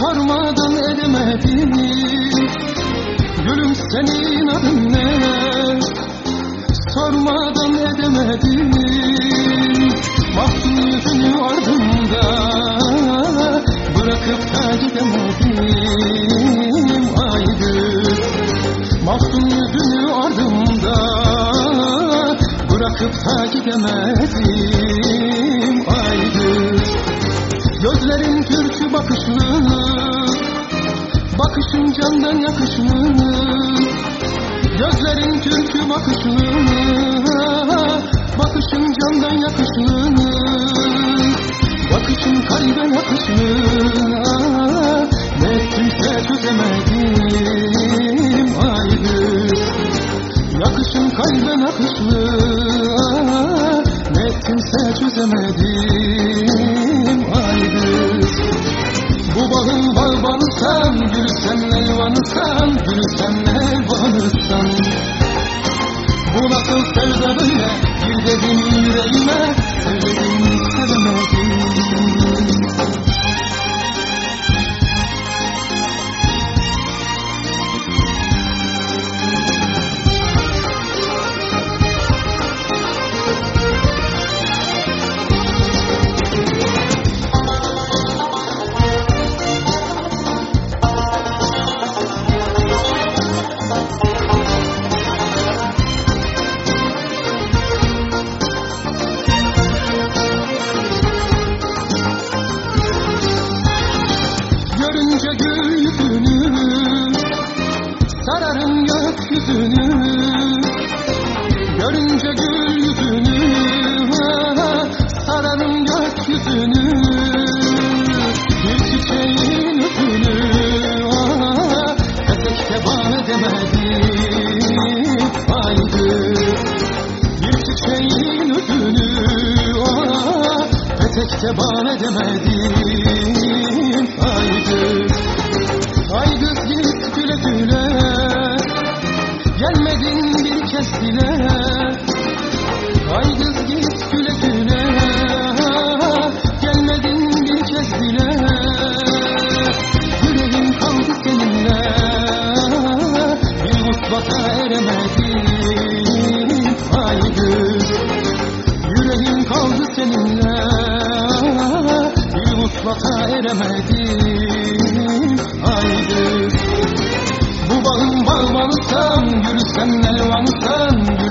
Sarmadan elime dini Gülüm senin adın ne? Sormadan edemedini Baktım yüzünü ardımda Bırakıp da gidemedim. Aydır Baktım yüzünü ardımda Bırakıp da gidemedim. Gözlerin türkü bakışlı Bakışın candan yakışlı Gözlerin türkü bakışlı Bakışın candan yakışlı Bakışın kalbe yakışlı Ne ettimse çözemedim Haydi Yakışın kalbe nakışlı Ne ettimse çözemedim senle vanı sen, gül senle vanı gökyüzünü Görünce gül yüzünü Sararım gökyüzünü Bir çiçeğin öpünü Etekte bana edemedim Haydi Bir çiçeğin öpünü Etekte bana edemedim kız git güle güle. Gelmedin bir kez bile. Yüreğim kaldı seninle Bir mutlaka eremedim Haydi Yüreğim kaldı seninle. Bir mutlaka eremedim bağın bağlanırsan Yürüsen elvanırsan